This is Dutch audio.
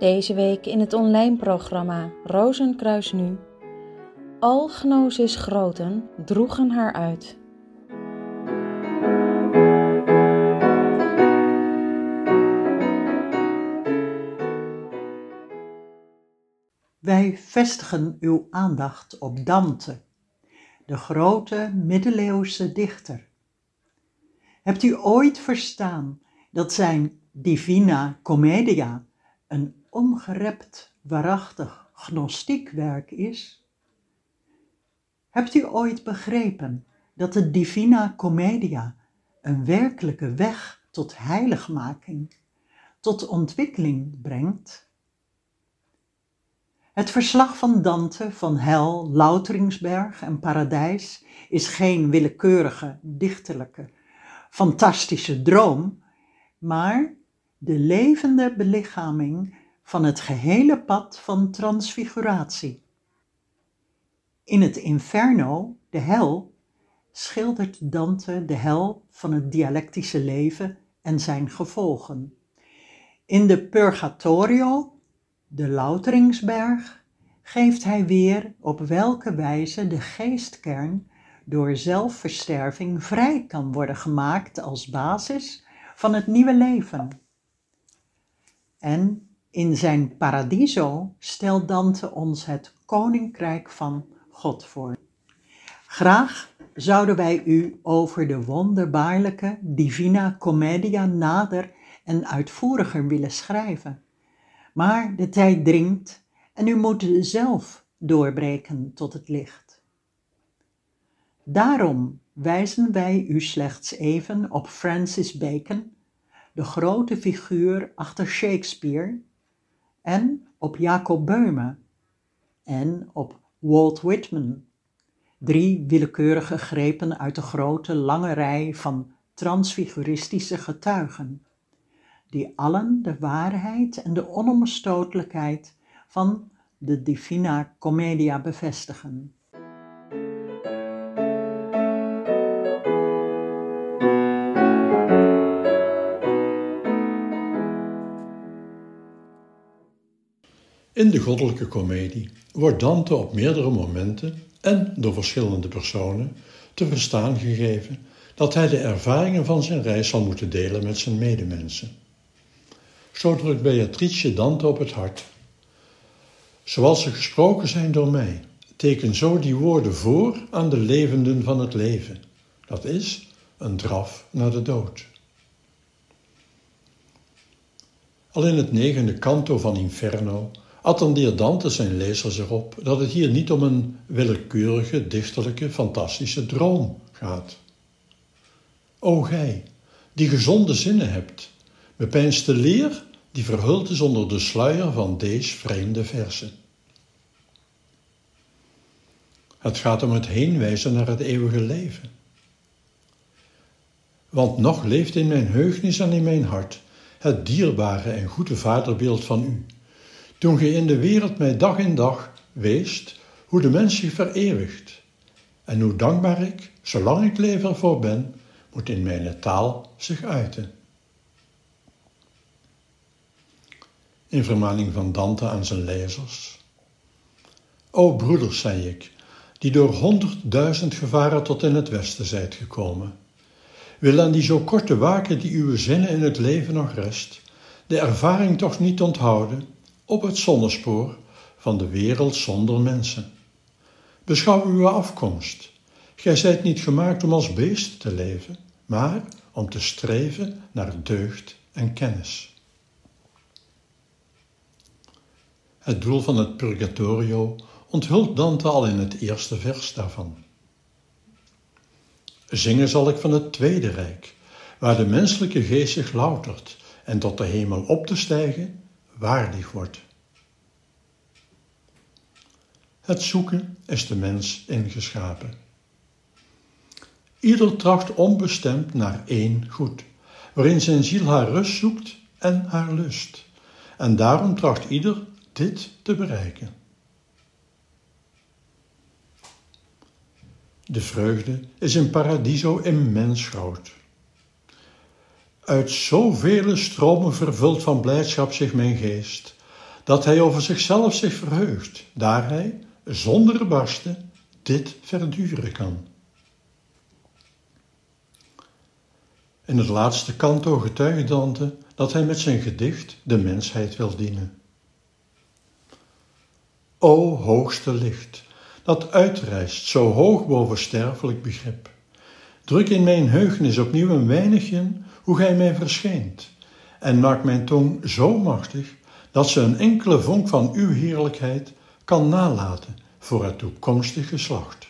Deze week in het online programma Rozenkruis Nu. Al gnosis groten droegen haar uit. Wij vestigen uw aandacht op Dante, de grote middeleeuwse dichter. Hebt u ooit verstaan dat zijn Divina Commedia een ongerept, waarachtig gnostiekwerk is? Hebt u ooit begrepen dat de Divina Commedia een werkelijke weg tot heiligmaking, tot ontwikkeling brengt? Het verslag van Dante van hel, Louteringsberg en paradijs is geen willekeurige, dichterlijke, fantastische droom, maar de levende belichaming van het gehele pad van transfiguratie. In het Inferno, de hel, schildert Dante de hel van het dialectische leven en zijn gevolgen. In de Purgatorio, de Louteringsberg, geeft hij weer op welke wijze de geestkern door zelfversterving vrij kan worden gemaakt als basis van het nieuwe leven. En in zijn Paradiso stelt Dante ons het koninkrijk van God voor. Graag zouden wij u over de wonderbaarlijke Divina Commedia nader en uitvoeriger willen schrijven. Maar de tijd dringt en u moet zelf doorbreken tot het licht. Daarom wijzen wij u slechts even op Francis Bacon, de grote figuur achter Shakespeare, en op Jacob Beume en op Walt Whitman, drie willekeurige grepen uit de grote lange rij van transfiguristische getuigen, die allen de waarheid en de onomstotelijkheid van de Divina Commedia bevestigen. In de goddelijke komedie wordt Dante op meerdere momenten en door verschillende personen te verstaan gegeven dat hij de ervaringen van zijn reis zal moeten delen met zijn medemensen. Zo drukt Beatrice Dante op het hart. Zoals ze gesproken zijn door mij, teken zo die woorden voor aan de levenden van het leven. Dat is een draf naar de dood. Al in het negende kanto van Inferno attendeert Dante zijn lezers erop dat het hier niet om een willekeurige, dichterlijke, fantastische droom gaat. O gij, die gezonde zinnen hebt, bepijnst de leer die verhuld is onder de sluier van deze vreemde versen. Het gaat om het heenwijzen naar het eeuwige leven. Want nog leeft in mijn heugnis en in mijn hart het dierbare en goede vaderbeeld van u, toen ge in de wereld mij dag in dag weest hoe de mens zich vereeuwigt en hoe dankbaar ik, zolang ik leef ervoor ben, moet in mijn taal zich uiten. In vermaning van Dante aan zijn lezers. O broeders, zei ik, die door honderdduizend gevaren tot in het westen zijt gekomen, wil aan die zo korte waken die uw zinnen in het leven nog rest, de ervaring toch niet onthouden op het zonnespoor van de wereld zonder mensen. Beschouw uw afkomst. Gij zijt niet gemaakt om als beest te leven, maar om te streven naar deugd en kennis. Het doel van het purgatorio onthult Dante al in het eerste vers daarvan. Zingen zal ik van het tweede rijk, waar de menselijke geest zich loutert en tot de hemel op te stijgen waardig wordt. Het zoeken is de mens ingeschapen. Ieder tracht onbestemd naar één goed, waarin zijn ziel haar rust zoekt en haar lust. En daarom tracht ieder dit te bereiken. De vreugde is in paradiso immens groot. Uit zoveel stromen vervult van blijdschap zich mijn geest, dat hij over zichzelf zich verheugt, daar hij, zonder barsten, dit verduren kan. In het laatste kanto getuigt Dante dat hij met zijn gedicht de mensheid wil dienen. O hoogste licht, dat uitreist zo hoog boven sterfelijk begrip. Druk in mijn heugnis opnieuw een weinigje hoe gij mij verschijnt, en maak mijn tong zo machtig dat ze een enkele vonk van uw heerlijkheid kan nalaten voor het toekomstig geslacht.